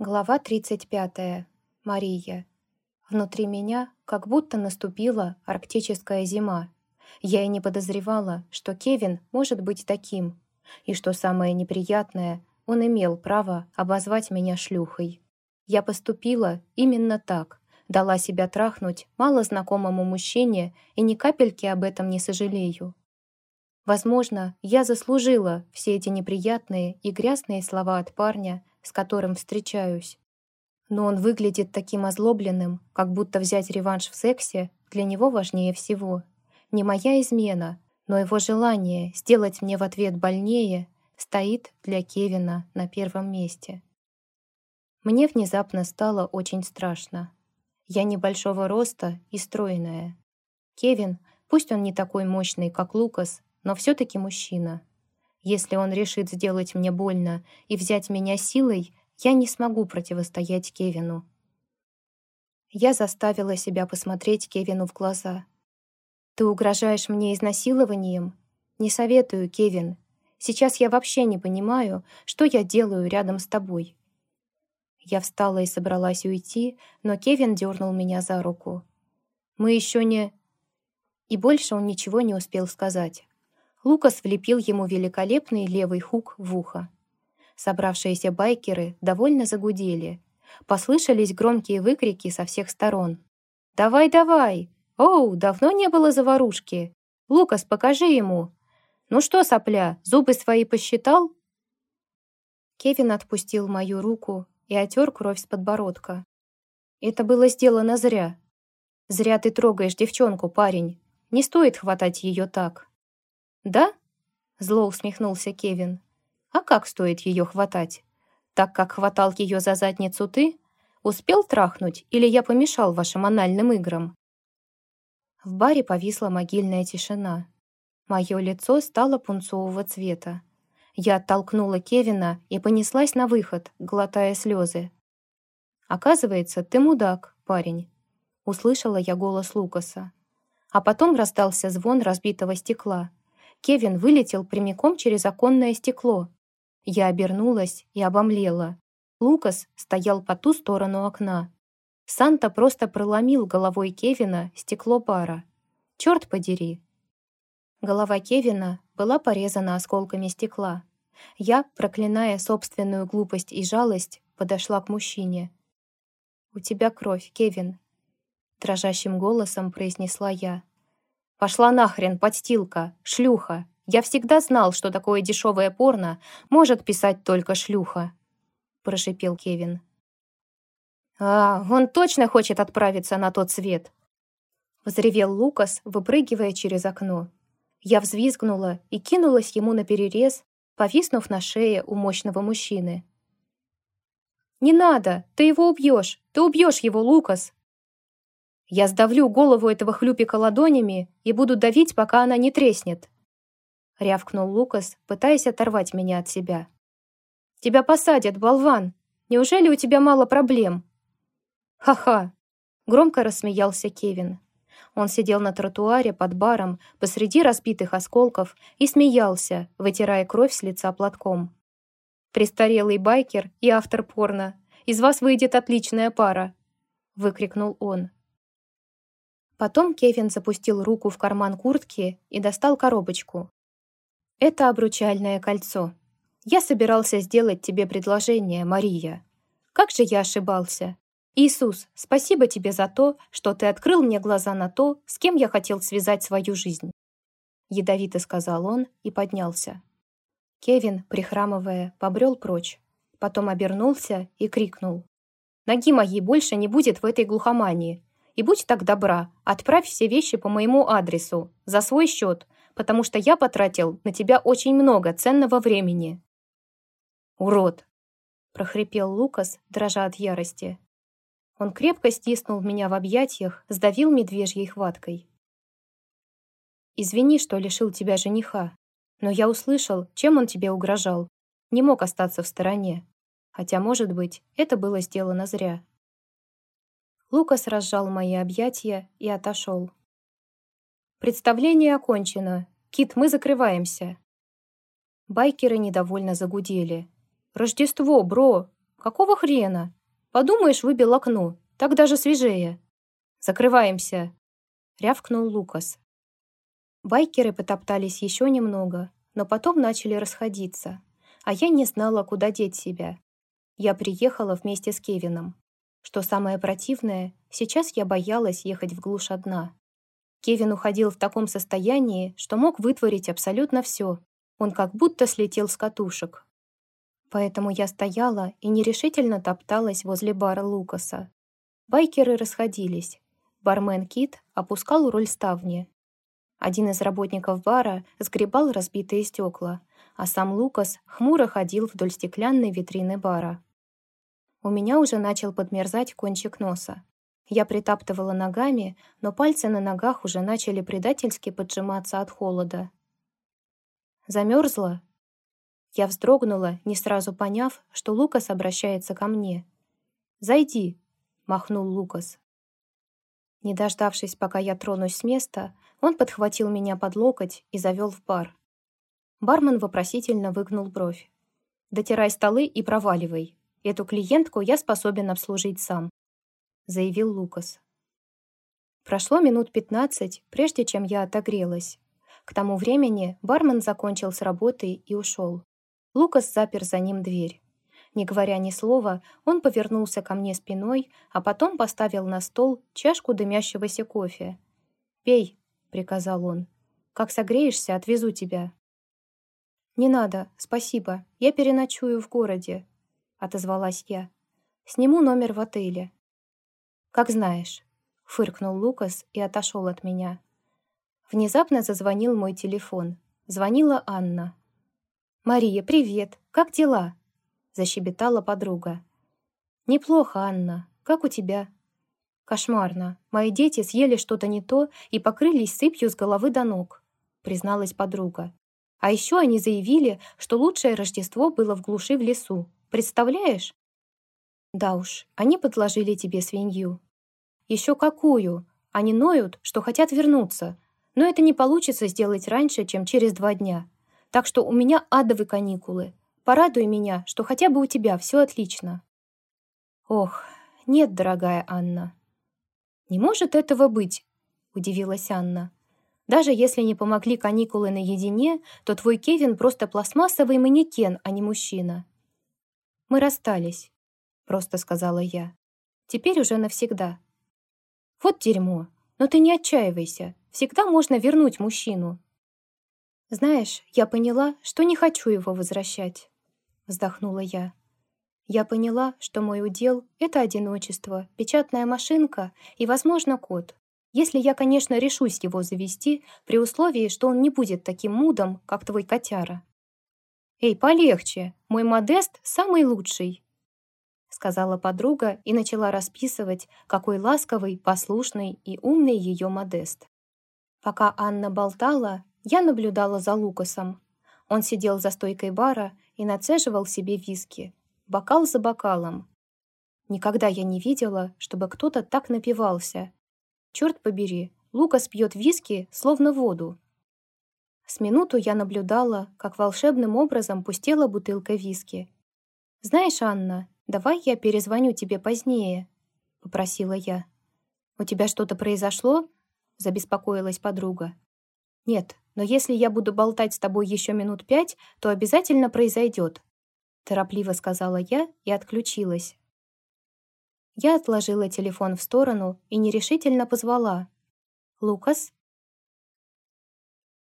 Глава 35. Мария. Внутри меня как будто наступила арктическая зима. Я и не подозревала, что Кевин может быть таким, и что самое неприятное, он имел право обозвать меня шлюхой. Я поступила именно так, дала себя трахнуть малознакомому мужчине и ни капельки об этом не сожалею. Возможно, я заслужила все эти неприятные и грязные слова от парня, с которым встречаюсь. Но он выглядит таким озлобленным, как будто взять реванш в сексе для него важнее всего. Не моя измена, но его желание сделать мне в ответ больнее стоит для Кевина на первом месте. Мне внезапно стало очень страшно. Я небольшого роста и стройная. Кевин, пусть он не такой мощный, как Лукас, но все-таки мужчина. Если он решит сделать мне больно и взять меня силой, я не смогу противостоять Кевину. Я заставила себя посмотреть Кевину в глаза. «Ты угрожаешь мне изнасилованием? Не советую, Кевин. Сейчас я вообще не понимаю, что я делаю рядом с тобой». Я встала и собралась уйти, но Кевин дернул меня за руку. «Мы еще не...» И больше он ничего не успел сказать. Лукас влепил ему великолепный левый хук в ухо. Собравшиеся байкеры довольно загудели. Послышались громкие выкрики со всех сторон. «Давай, давай! Оу, давно не было заварушки! Лукас, покажи ему! Ну что, сопля, зубы свои посчитал?» Кевин отпустил мою руку и отер кровь с подбородка. «Это было сделано зря. Зря ты трогаешь девчонку, парень. Не стоит хватать ее так». «Да?» — зло усмехнулся Кевин. «А как стоит ее хватать? Так, как хватал ее за задницу ты? Успел трахнуть или я помешал вашим анальным играм?» В баре повисла могильная тишина. Мое лицо стало пунцового цвета. Я оттолкнула Кевина и понеслась на выход, глотая слезы. «Оказывается, ты мудак, парень», — услышала я голос Лукаса. А потом раздался звон разбитого стекла. Кевин вылетел прямиком через оконное стекло. Я обернулась и обомлела. Лукас стоял по ту сторону окна. Санта просто проломил головой Кевина стекло бара. Черт подери! Голова Кевина была порезана осколками стекла. Я, проклиная собственную глупость и жалость, подошла к мужчине. «У тебя кровь, Кевин», — дрожащим голосом произнесла я. «Пошла нахрен, подстилка, шлюха! Я всегда знал, что такое дешевое порно может писать только шлюха!» Прошипел Кевин. «А, он точно хочет отправиться на тот свет!» Взревел Лукас, выпрыгивая через окно. Я взвизгнула и кинулась ему на перерез, повиснув на шее у мощного мужчины. «Не надо! Ты его убьешь! Ты убьешь его, Лукас!» Я сдавлю голову этого хлюпика ладонями и буду давить, пока она не треснет. Рявкнул Лукас, пытаясь оторвать меня от себя. Тебя посадят, болван. Неужели у тебя мало проблем? Ха-ха. Громко рассмеялся Кевин. Он сидел на тротуаре под баром посреди разбитых осколков и смеялся, вытирая кровь с лица платком. «Престарелый байкер и автор порно. Из вас выйдет отличная пара!» — выкрикнул он. Потом Кевин запустил руку в карман куртки и достал коробочку. «Это обручальное кольцо. Я собирался сделать тебе предложение, Мария. Как же я ошибался. Иисус, спасибо тебе за то, что ты открыл мне глаза на то, с кем я хотел связать свою жизнь». Ядовито сказал он и поднялся. Кевин, прихрамывая, побрел прочь. Потом обернулся и крикнул. «Ноги моей больше не будет в этой глухомании. И будь так добра, отправь все вещи по моему адресу, за свой счет, потому что я потратил на тебя очень много ценного времени». «Урод!» — прохрипел Лукас, дрожа от ярости. Он крепко стиснул меня в объятиях, сдавил медвежьей хваткой. «Извини, что лишил тебя жениха, но я услышал, чем он тебе угрожал. Не мог остаться в стороне. Хотя, может быть, это было сделано зря. Лукас разжал мои объятия и отошел. «Представление окончено. Кит, мы закрываемся». Байкеры недовольно загудели. «Рождество, бро! «Какого хрена? Подумаешь, выбил окно. Так даже свежее». «Закрываемся!» — рявкнул Лукас. Байкеры потоптались еще немного, но потом начали расходиться, а я не знала, куда деть себя. Я приехала вместе с Кевином. Что самое противное, сейчас я боялась ехать в глушь одна. Кевин уходил в таком состоянии, что мог вытворить абсолютно все. Он как будто слетел с катушек. Поэтому я стояла и нерешительно топталась возле бара Лукаса. Байкеры расходились. Бармен Кит опускал руль ставни. Один из работников бара сгребал разбитые стекла, а сам Лукас хмуро ходил вдоль стеклянной витрины бара. У меня уже начал подмерзать кончик носа. Я притаптывала ногами, но пальцы на ногах уже начали предательски поджиматься от холода. Замерзла? Я вздрогнула, не сразу поняв, что Лукас обращается ко мне. «Зайди», — махнул Лукас. Не дождавшись, пока я тронусь с места, он подхватил меня под локоть и завел в бар. Бармен вопросительно выгнул бровь. «Дотирай столы и проваливай», Эту клиентку я способен обслужить сам», — заявил Лукас. Прошло минут пятнадцать, прежде чем я отогрелась. К тому времени бармен закончил с работой и ушел. Лукас запер за ним дверь. Не говоря ни слова, он повернулся ко мне спиной, а потом поставил на стол чашку дымящегося кофе. «Пей», — приказал он. «Как согреешься, отвезу тебя». «Не надо, спасибо. Я переночую в городе. — отозвалась я. «Сниму номер в отеле». «Как знаешь», — фыркнул Лукас и отошел от меня. Внезапно зазвонил мой телефон. Звонила Анна. «Мария, привет! Как дела?» — защебетала подруга. «Неплохо, Анна. Как у тебя?» «Кошмарно. Мои дети съели что-то не то и покрылись сыпью с головы до ног», — призналась подруга. «А еще они заявили, что лучшее Рождество было в глуши в лесу. Представляешь? Да уж, они подложили тебе свинью. Еще какую? Они ноют, что хотят вернуться. Но это не получится сделать раньше, чем через два дня. Так что у меня адовые каникулы. Порадуй меня, что хотя бы у тебя все отлично. Ох, нет, дорогая Анна. Не может этого быть, удивилась Анна. Даже если не помогли каникулы наедине, то твой Кевин просто пластмассовый манекен, а не мужчина. «Мы расстались», — просто сказала я. «Теперь уже навсегда». «Вот дерьмо. Но ты не отчаивайся. Всегда можно вернуть мужчину». «Знаешь, я поняла, что не хочу его возвращать», — вздохнула я. Я поняла, что мой удел — это одиночество, печатная машинка и, возможно, кот. Если я, конечно, решусь его завести, при условии, что он не будет таким мудом, как твой котяра. «Эй, полегче! Мой Модест самый лучший!» Сказала подруга и начала расписывать, какой ласковый, послушный и умный ее Модест. Пока Анна болтала, я наблюдала за Лукасом. Он сидел за стойкой бара и нацеживал себе виски, бокал за бокалом. Никогда я не видела, чтобы кто-то так напивался. Черт побери, Лукас пьет виски, словно воду. С минуту я наблюдала, как волшебным образом пустела бутылка виски. «Знаешь, Анна, давай я перезвоню тебе позднее», — попросила я. «У тебя что-то произошло?» — забеспокоилась подруга. «Нет, но если я буду болтать с тобой еще минут пять, то обязательно произойдет», — торопливо сказала я и отключилась. Я отложила телефон в сторону и нерешительно позвала. «Лукас?»